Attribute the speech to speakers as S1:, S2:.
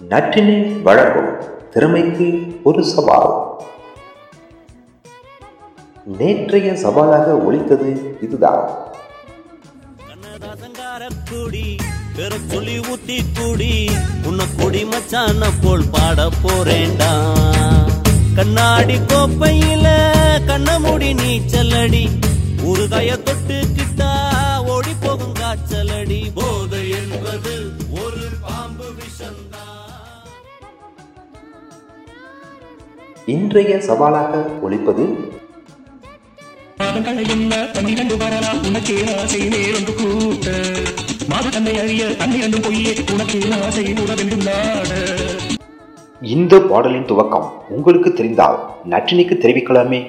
S1: நற்றினை வழங்கும் திறமைக்கு ஒரு சவால். நேற்றைய சவாலாக ஒழித்தது இதுதான்.
S2: சொல்லி கூடி உன்னை கொடி மச்சான போல் பாட போறேண்டா கண்ணாடி கோப்பையில கண்ண முடி நீச்சலடி ஊறுகாய தொட்டுக்கிட்டா ஓடி போகும் காய்ச்சலடி. போதை என்பது
S1: இன்றைய சவாலாக ஒழிப்பது
S3: மாதங்களை என்ன பன்னிரண்டு வரலாம் உனக்கு ஆசை நேரொன்று கூட்ட மாது தன்னை அறிய பன்னிரண்டு பொய்யே உனக்கு ஆசை உறவென்றும் நாட
S1: இந்த பாடலின் துவக்கம் உங்களுக்கு தெரிந்தால் நற்றினைக்கு தெரிவிக்கலாமே.